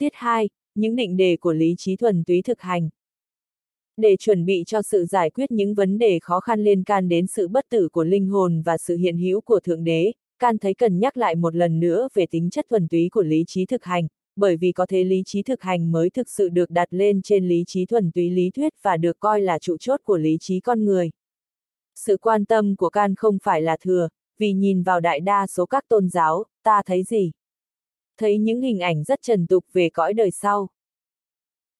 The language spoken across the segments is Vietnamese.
Tiết 2, những định đề của lý trí thuần túy thực hành. Để chuẩn bị cho sự giải quyết những vấn đề khó khăn liên can đến sự bất tử của linh hồn và sự hiện hữu của Thượng Đế, Can thấy cần nhắc lại một lần nữa về tính chất thuần túy của lý trí thực hành, bởi vì có thế lý trí thực hành mới thực sự được đặt lên trên lý trí thuần túy lý thuyết và được coi là trụ chốt của lý trí con người. Sự quan tâm của Can không phải là thừa, vì nhìn vào đại đa số các tôn giáo, ta thấy gì? Thấy những hình ảnh rất trần tục về cõi đời sau.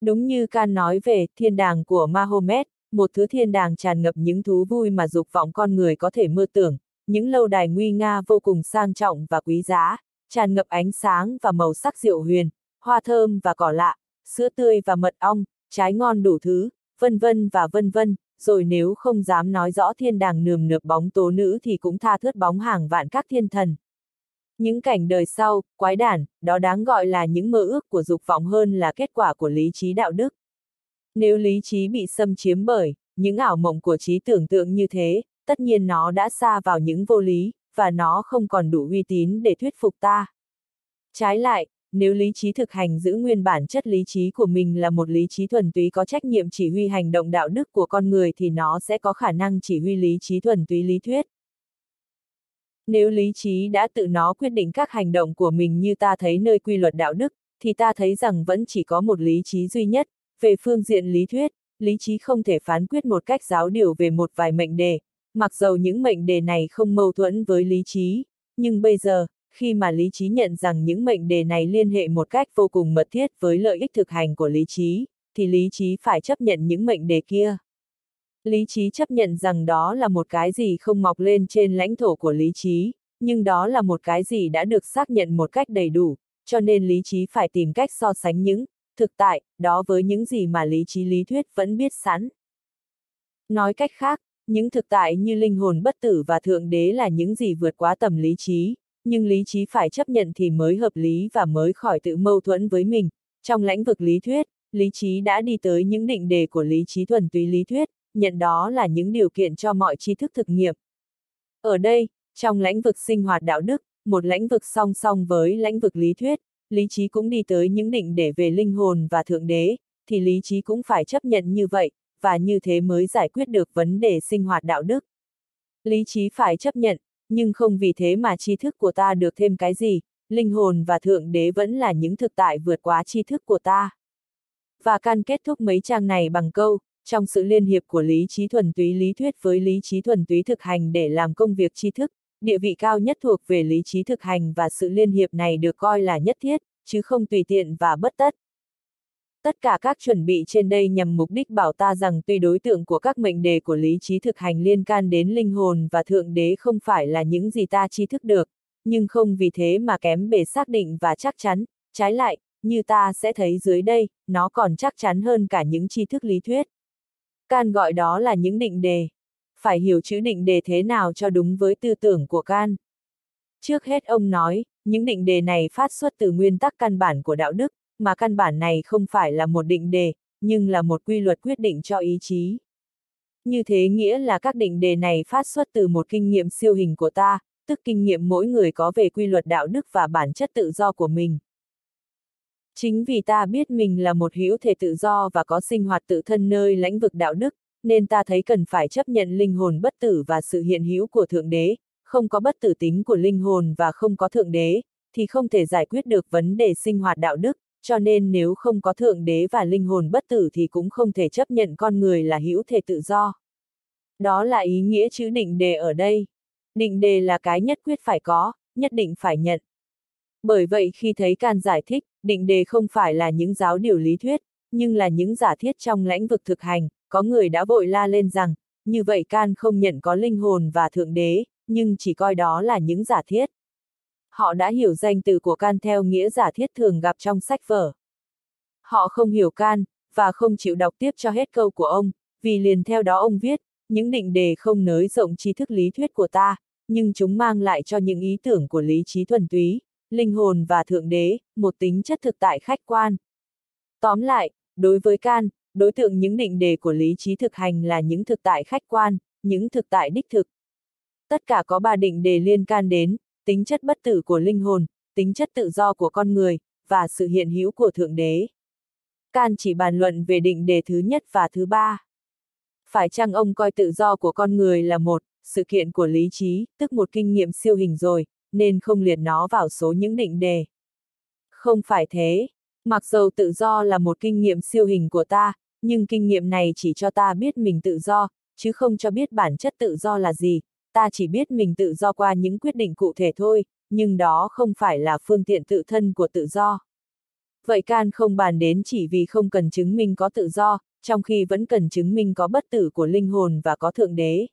Đúng như Can nói về thiên đàng của Mahomet, một thứ thiên đàng tràn ngập những thú vui mà dục vọng con người có thể mơ tưởng, những lâu đài nguy nga vô cùng sang trọng và quý giá, tràn ngập ánh sáng và màu sắc diệu huyền, hoa thơm và cỏ lạ, sữa tươi và mật ong, trái ngon đủ thứ, vân vân và vân vân, rồi nếu không dám nói rõ thiên đàng nườm nượp bóng tố nữ thì cũng tha thớt bóng hàng vạn các thiên thần. Những cảnh đời sau, quái đản, đó đáng gọi là những mơ ước của dục vọng hơn là kết quả của lý trí đạo đức. Nếu lý trí bị xâm chiếm bởi những ảo mộng của trí tưởng tượng như thế, tất nhiên nó đã xa vào những vô lý, và nó không còn đủ uy tín để thuyết phục ta. Trái lại, nếu lý trí thực hành giữ nguyên bản chất lý trí của mình là một lý trí thuần túy có trách nhiệm chỉ huy hành động đạo đức của con người thì nó sẽ có khả năng chỉ huy lý trí thuần túy lý thuyết. Nếu lý trí đã tự nó quyết định các hành động của mình như ta thấy nơi quy luật đạo đức, thì ta thấy rằng vẫn chỉ có một lý trí duy nhất, về phương diện lý thuyết, lý trí không thể phán quyết một cách giáo điều về một vài mệnh đề, mặc dầu những mệnh đề này không mâu thuẫn với lý trí, nhưng bây giờ, khi mà lý trí nhận rằng những mệnh đề này liên hệ một cách vô cùng mật thiết với lợi ích thực hành của lý trí, thì lý trí phải chấp nhận những mệnh đề kia. Lý trí chấp nhận rằng đó là một cái gì không mọc lên trên lãnh thổ của lý trí, nhưng đó là một cái gì đã được xác nhận một cách đầy đủ, cho nên lý trí phải tìm cách so sánh những thực tại đó với những gì mà lý trí lý thuyết vẫn biết sẵn. Nói cách khác, những thực tại như linh hồn bất tử và thượng đế là những gì vượt quá tầm lý trí, nhưng lý trí phải chấp nhận thì mới hợp lý và mới khỏi tự mâu thuẫn với mình. Trong lĩnh vực lý thuyết, lý trí đã đi tới những định đề của lý trí thuần túy lý thuyết, nhận đó là những điều kiện cho mọi tri thức thực nghiệm. Ở đây, trong lĩnh vực sinh hoạt đạo đức, một lĩnh vực song song với lĩnh vực lý thuyết, lý trí cũng đi tới những định để về linh hồn và thượng đế, thì lý trí cũng phải chấp nhận như vậy, và như thế mới giải quyết được vấn đề sinh hoạt đạo đức. Lý trí phải chấp nhận, nhưng không vì thế mà tri thức của ta được thêm cái gì, linh hồn và thượng đế vẫn là những thực tại vượt quá tri thức của ta. Và can kết thúc mấy trang này bằng câu, trong sự liên hiệp của lý trí thuần túy lý thuyết với lý trí thuần túy thực hành để làm công việc tri thức, địa vị cao nhất thuộc về lý trí thực hành và sự liên hiệp này được coi là nhất thiết, chứ không tùy tiện và bất tất. Tất cả các chuẩn bị trên đây nhằm mục đích bảo ta rằng tuy đối tượng của các mệnh đề của lý trí thực hành liên can đến linh hồn và thượng đế không phải là những gì ta tri thức được, nhưng không vì thế mà kém bề xác định và chắc chắn, trái lại, như ta sẽ thấy dưới đây, nó còn chắc chắn hơn cả những tri thức lý thuyết. Can gọi đó là những định đề. Phải hiểu chữ định đề thế nào cho đúng với tư tưởng của Can. Trước hết ông nói, những định đề này phát xuất từ nguyên tắc căn bản của đạo đức, mà căn bản này không phải là một định đề, nhưng là một quy luật quyết định cho ý chí. Như thế nghĩa là các định đề này phát xuất từ một kinh nghiệm siêu hình của ta, tức kinh nghiệm mỗi người có về quy luật đạo đức và bản chất tự do của mình. Chính vì ta biết mình là một hữu thể tự do và có sinh hoạt tự thân nơi lãnh vực đạo đức, nên ta thấy cần phải chấp nhận linh hồn bất tử và sự hiện hữu của Thượng Đế, không có bất tử tính của linh hồn và không có Thượng Đế, thì không thể giải quyết được vấn đề sinh hoạt đạo đức, cho nên nếu không có Thượng Đế và linh hồn bất tử thì cũng không thể chấp nhận con người là hữu thể tự do. Đó là ý nghĩa chữ định đề ở đây. Định đề là cái nhất quyết phải có, nhất định phải nhận. Bởi vậy khi thấy can giải thích, định đề không phải là những giáo điều lý thuyết, nhưng là những giả thiết trong lãnh vực thực hành, có người đã vội la lên rằng, như vậy can không nhận có linh hồn và thượng đế, nhưng chỉ coi đó là những giả thiết. Họ đã hiểu danh từ của can theo nghĩa giả thiết thường gặp trong sách vở. Họ không hiểu can, và không chịu đọc tiếp cho hết câu của ông, vì liền theo đó ông viết, những định đề không nới rộng tri thức lý thuyết của ta, nhưng chúng mang lại cho những ý tưởng của lý trí thuần túy, linh hồn và thượng đế, một tính chất thực tại khách quan. Tóm lại, đối với can, đối tượng những định đề của lý trí thực hành là những thực tại khách quan, những thực tại đích thực. Tất cả có ba định đề liên can đến, tính chất bất tử của linh hồn, tính chất tự do của con người, và sự hiện hữu của Thượng Đế. Can chỉ bàn luận về định đề thứ nhất và thứ ba. Phải chăng ông coi tự do của con người là một sự kiện của lý trí, tức một kinh nghiệm siêu hình rồi, nên không liệt nó vào số những định đề. Không phải thế, mặc dầu tự do là một kinh nghiệm siêu hình của ta, nhưng kinh nghiệm này chỉ cho ta biết mình tự do, chứ không cho biết bản chất tự do là gì, ta chỉ biết mình tự do qua những quyết định cụ thể thôi, nhưng đó không phải là phương tiện tự thân của tự do. Vậy can không bàn đến chỉ vì không cần chứng minh có tự do, trong khi vẫn cần chứng minh có bất tử của linh hồn và có thượng đế.